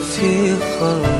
配合。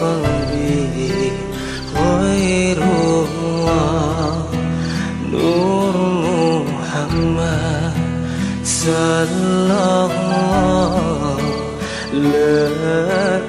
قلبي غير الله نور محمد صلى الله لا